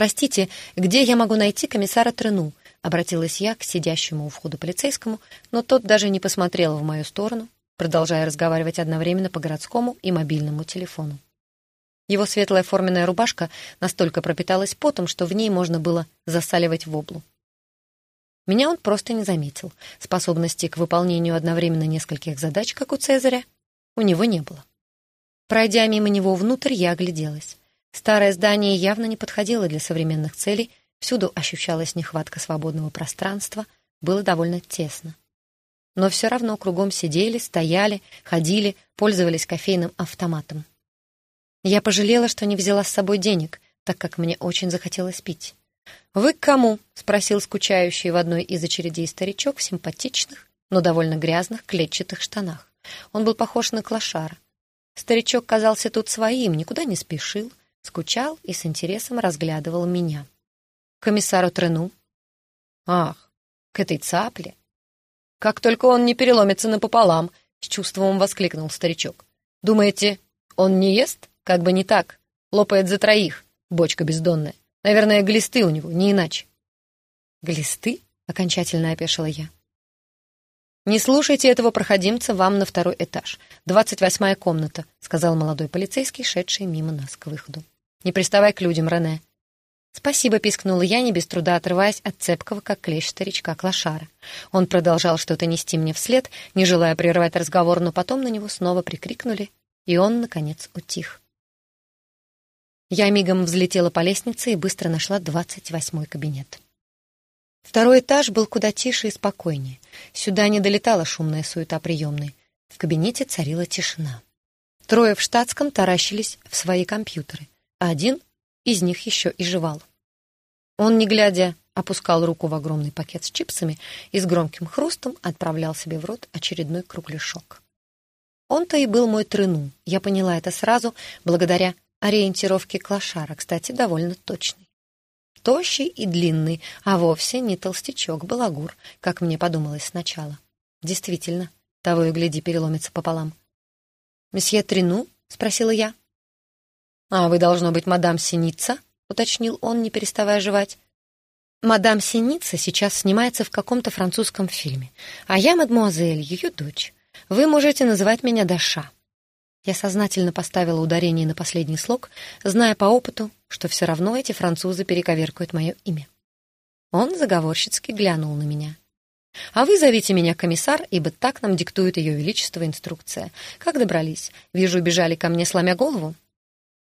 «Простите, где я могу найти комиссара Трену?» — обратилась я к сидящему у входа полицейскому, но тот даже не посмотрел в мою сторону, продолжая разговаривать одновременно по городскому и мобильному телефону. Его светлая форменная рубашка настолько пропиталась потом, что в ней можно было засаливать воблу. Меня он просто не заметил. Способности к выполнению одновременно нескольких задач, как у Цезаря, у него не было. Пройдя мимо него внутрь, я огляделась. Старое здание явно не подходило для современных целей, всюду ощущалась нехватка свободного пространства, было довольно тесно. Но все равно кругом сидели, стояли, ходили, пользовались кофейным автоматом. Я пожалела, что не взяла с собой денег, так как мне очень захотелось пить. «Вы к кому?» — спросил скучающий в одной из очередей старичок в симпатичных, но довольно грязных клетчатых штанах. Он был похож на клошара. Старичок казался тут своим, никуда не спешил, скучал и с интересом разглядывал меня. комиссару Трену. Ах, к этой цапле. Как только он не переломится напополам, с чувством воскликнул старичок. Думаете, он не ест? Как бы не так. Лопает за троих, бочка бездонная. Наверное, глисты у него, не иначе. Глисты? Окончательно опешила я. «Не слушайте этого проходимца, вам на второй этаж. Двадцать восьмая комната», — сказал молодой полицейский, шедший мимо нас к выходу. «Не приставай к людям, Рене». «Спасибо», — пискнула я, не без труда отрываясь от цепкого, как клещ старичка Клашара. Он продолжал что-то нести мне вслед, не желая прерывать разговор, но потом на него снова прикрикнули, и он, наконец, утих. Я мигом взлетела по лестнице и быстро нашла двадцать восьмой кабинет. Второй этаж был куда тише и спокойнее. Сюда не долетала шумная суета приемной. В кабинете царила тишина. Трое в штатском таращились в свои компьютеры, один из них еще и жевал. Он, не глядя, опускал руку в огромный пакет с чипсами и с громким хрустом отправлял себе в рот очередной кругляшок. Он-то и был мой трыну. Я поняла это сразу, благодаря ориентировке клошара, кстати, довольно точной. Тощий и длинный, а вовсе не толстячок-балагур, как мне подумалось сначала. Действительно, того и гляди, переломится пополам. «Месье Трину?» — спросила я. «А вы, должно быть, мадам Синица?» — уточнил он, не переставая жевать. «Мадам Синица сейчас снимается в каком-то французском фильме, а я мадмуазель, ее дочь. Вы можете называть меня Даша». Я сознательно поставила ударение на последний слог, зная по опыту, что все равно эти французы перековеркают мое имя. Он заговорщицки глянул на меня. «А вы зовите меня комиссар, ибо так нам диктует ее величество инструкция. Как добрались? Вижу, бежали ко мне, сломя голову».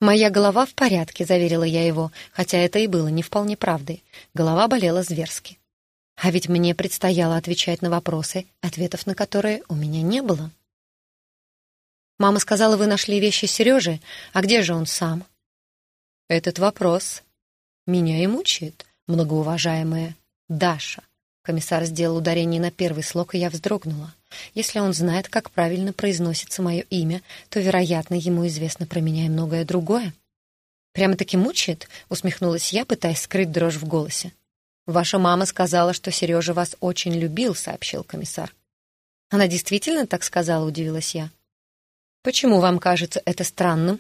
«Моя голова в порядке», — заверила я его, хотя это и было не вполне правдой. Голова болела зверски. А ведь мне предстояло отвечать на вопросы, ответов на которые у меня не было. «Мама сказала, вы нашли вещи Сережи. А где же он сам?» Этот вопрос меня и мучает, многоуважаемая Даша. Комиссар сделал ударение на первый слог, и я вздрогнула. Если он знает, как правильно произносится мое имя, то, вероятно, ему известно про меня и многое другое. «Прямо-таки мучает?» — усмехнулась я, пытаясь скрыть дрожь в голосе. «Ваша мама сказала, что Сережа вас очень любил», — сообщил комиссар. «Она действительно так сказала?» — удивилась я. «Почему вам кажется это странным?»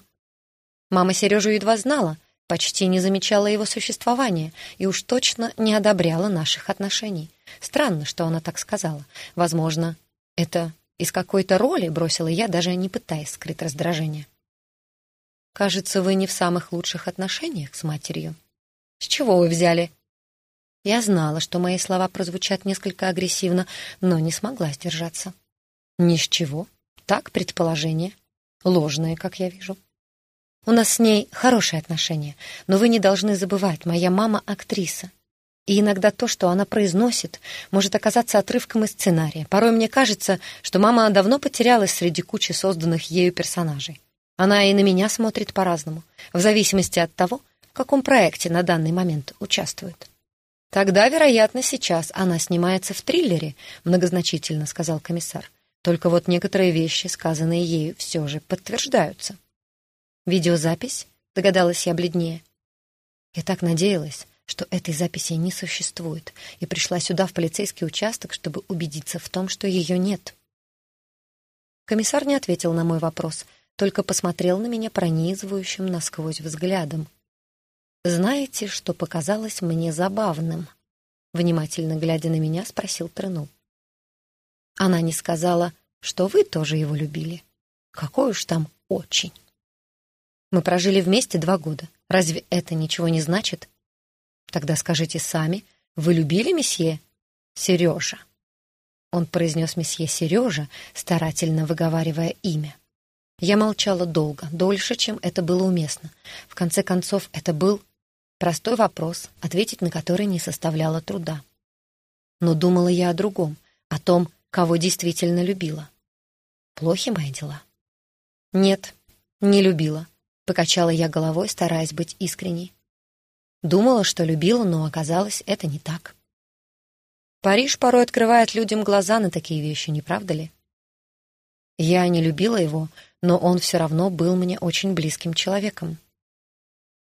Мама Сережу едва знала, почти не замечала его существования и уж точно не одобряла наших отношений. Странно, что она так сказала. Возможно, это из какой-то роли бросила я, даже не пытаясь скрыть раздражение. «Кажется, вы не в самых лучших отношениях с матерью. С чего вы взяли?» Я знала, что мои слова прозвучат несколько агрессивно, но не смогла сдержаться. «Ни с чего. Так, предположение. Ложное, как я вижу». У нас с ней хорошие отношения, но вы не должны забывать, моя мама — актриса. И иногда то, что она произносит, может оказаться отрывком из сценария. Порой мне кажется, что мама давно потерялась среди кучи созданных ею персонажей. Она и на меня смотрит по-разному, в зависимости от того, в каком проекте на данный момент участвует. «Тогда, вероятно, сейчас она снимается в триллере», — многозначительно сказал комиссар. «Только вот некоторые вещи, сказанные ею, все же подтверждаются». «Видеозапись?» — догадалась я бледнее. Я так надеялась, что этой записи не существует, и пришла сюда, в полицейский участок, чтобы убедиться в том, что ее нет. Комиссар не ответил на мой вопрос, только посмотрел на меня пронизывающим насквозь взглядом. знаете, что показалось мне забавным?» Внимательно глядя на меня, спросил Трену. Она не сказала, что вы тоже его любили. Какой уж там очень. Мы прожили вместе два года. Разве это ничего не значит? Тогда скажите сами, вы любили месье Сережа? Он произнес месье Сережа, старательно выговаривая имя. Я молчала долго, дольше, чем это было уместно. В конце концов, это был простой вопрос, ответить на который не составляло труда. Но думала я о другом, о том, кого действительно любила. Плохи мои дела? Нет, не любила. Покачала я головой, стараясь быть искренней. Думала, что любила, но оказалось, это не так. Париж порой открывает людям глаза на такие вещи, не правда ли? Я не любила его, но он все равно был мне очень близким человеком.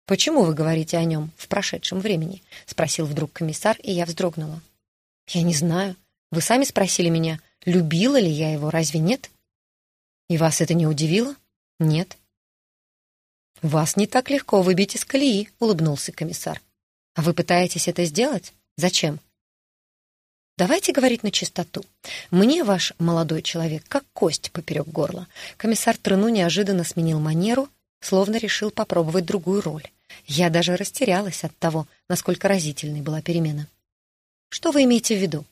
«Почему вы говорите о нем в прошедшем времени?» — спросил вдруг комиссар, и я вздрогнула. «Я не знаю. Вы сами спросили меня, любила ли я его, разве нет?» «И вас это не удивило?» «Нет». «Вас не так легко выбить из колеи», — улыбнулся комиссар. «А вы пытаетесь это сделать? Зачем?» Давайте говорить на чистоту. Мне ваш молодой человек как кость поперек горла. Комиссар Трыну неожиданно сменил манеру, словно решил попробовать другую роль. Я даже растерялась от того, насколько разительной была перемена. Что вы имеете в виду?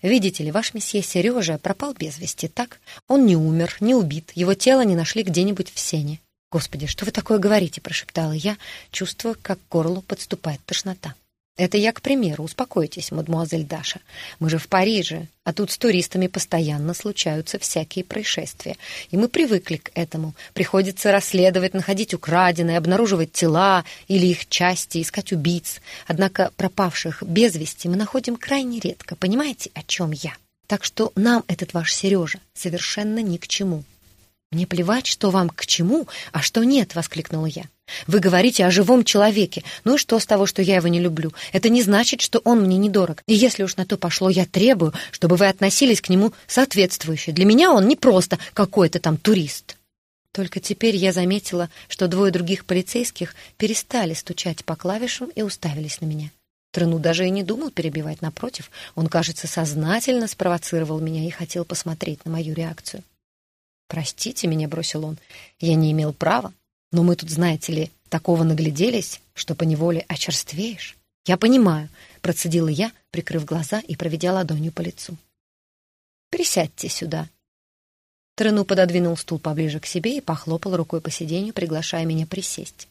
Видите ли, ваш месье Сережа пропал без вести, так? Он не умер, не убит, его тело не нашли где-нибудь в сене. «Господи, что вы такое говорите?» — прошептала я, чувствуя, как к горлу подступает тошнота. Это я, к примеру, успокойтесь, мадмуазель Даша. Мы же в Париже, а тут с туристами постоянно случаются всякие происшествия. И мы привыкли к этому. Приходится расследовать, находить украденные, обнаруживать тела или их части, искать убийц. Однако пропавших без вести мы находим крайне редко. Понимаете, о чем я? Так что нам этот ваш Сережа совершенно ни к чему. «Мне плевать, что вам к чему, а что нет!» — воскликнула я. «Вы говорите о живом человеке. Ну и что с того, что я его не люблю? Это не значит, что он мне недорог. И если уж на то пошло, я требую, чтобы вы относились к нему соответствующе. Для меня он не просто какой-то там турист». Только теперь я заметила, что двое других полицейских перестали стучать по клавишам и уставились на меня. Трыну даже и не думал перебивать, напротив. Он, кажется, сознательно спровоцировал меня и хотел посмотреть на мою реакцию. «Простите меня», — бросил он, — «я не имел права, но мы тут, знаете ли, такого нагляделись, что поневоле очерствеешь». «Я понимаю», — процедила я, прикрыв глаза и проведя ладонью по лицу. «Присядьте сюда». Трену пододвинул стул поближе к себе и похлопал рукой по сиденью, приглашая меня присесть.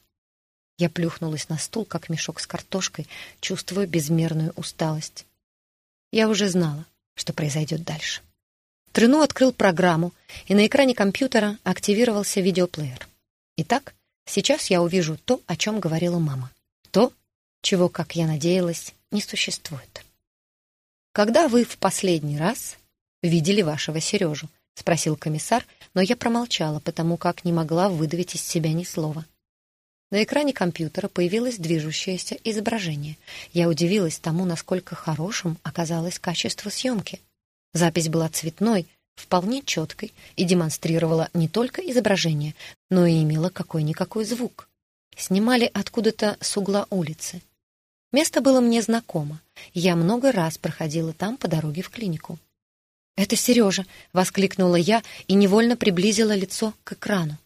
Я плюхнулась на стул, как мешок с картошкой, чувствуя безмерную усталость. Я уже знала, что произойдет дальше. Трену открыл программу, и на экране компьютера активировался видеоплеер. Итак, сейчас я увижу то, о чем говорила мама. То, чего, как я надеялась, не существует. «Когда вы в последний раз видели вашего Сережу?» — спросил комиссар, но я промолчала, потому как не могла выдавить из себя ни слова. На экране компьютера появилось движущееся изображение. Я удивилась тому, насколько хорошим оказалось качество съемки. Запись была цветной, вполне четкой и демонстрировала не только изображение, но и имела какой-никакой звук. Снимали откуда-то с угла улицы. Место было мне знакомо. Я много раз проходила там по дороге в клинику. «Это Сережа!» — воскликнула я и невольно приблизила лицо к экрану.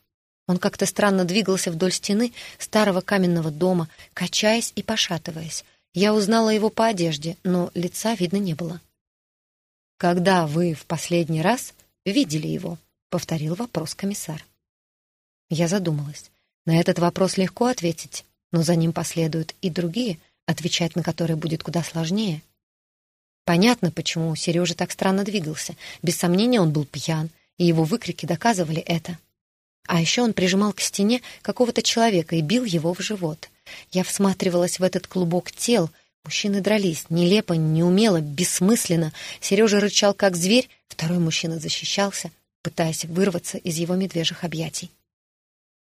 Он как-то странно двигался вдоль стены старого каменного дома, качаясь и пошатываясь. Я узнала его по одежде, но лица видно не было. «Когда вы в последний раз видели его?» — повторил вопрос комиссар. Я задумалась. На этот вопрос легко ответить, но за ним последуют и другие, отвечать на которые будет куда сложнее. Понятно, почему Сережа так странно двигался. Без сомнения, он был пьян, и его выкрики доказывали это. А еще он прижимал к стене какого-то человека и бил его в живот. Я всматривалась в этот клубок тел, Мужчины дрались, нелепо, неумело, бессмысленно. Сережа рычал, как зверь, второй мужчина защищался, пытаясь вырваться из его медвежьих объятий.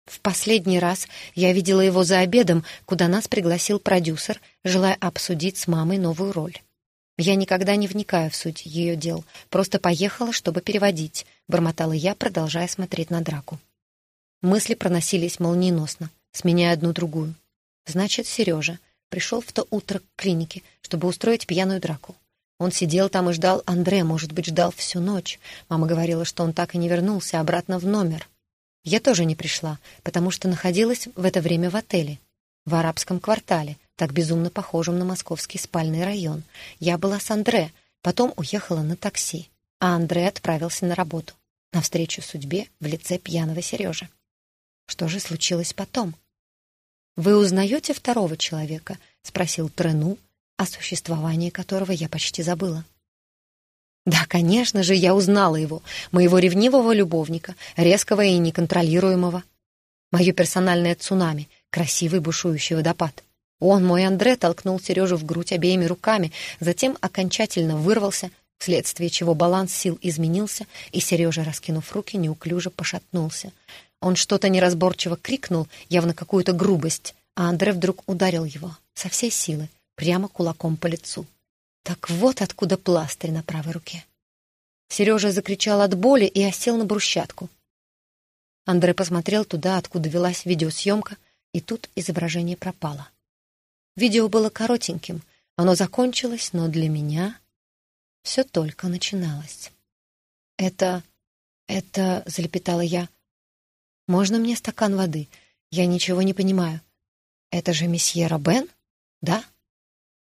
В последний раз я видела его за обедом, куда нас пригласил продюсер, желая обсудить с мамой новую роль. Я никогда не вникаю в суть ее дел, просто поехала, чтобы переводить, бормотала я, продолжая смотреть на драку. Мысли проносились молниеносно, сменяя одну другую. Значит, Сережа пришел в то утро к клинике, чтобы устроить пьяную драку. Он сидел там и ждал Андре, может быть, ждал всю ночь. Мама говорила, что он так и не вернулся обратно в номер. Я тоже не пришла, потому что находилась в это время в отеле, в арабском квартале, так безумно похожем на московский спальный район. Я была с Андре, потом уехала на такси, а Андре отправился на работу, навстречу судьбе в лице пьяного Сережи. Что же случилось потом? «Вы узнаете второго человека?» — спросил Трену, о существовании которого я почти забыла. Да, конечно же, я узнала его, моего ревнивого любовника, резкого и неконтролируемого. Мое персональное цунами, красивый бушующий водопад. Он, мой Андре, толкнул Сережу в грудь обеими руками, затем окончательно вырвался, вследствие чего баланс сил изменился, и Сережа, раскинув руки, неуклюже пошатнулся. Он что-то неразборчиво крикнул, явно какую-то грубость, а Андре вдруг ударил его со всей силы, прямо кулаком по лицу. Так вот откуда пластырь на правой руке. Сережа закричал от боли и осел на брусчатку. Андрей посмотрел туда, откуда велась видеосъемка, и тут изображение пропало. Видео было коротеньким, оно закончилось, но для меня все только начиналось. «Это... это...» — залепетала я. «Можно мне стакан воды? Я ничего не понимаю. Это же месье Робен, да?»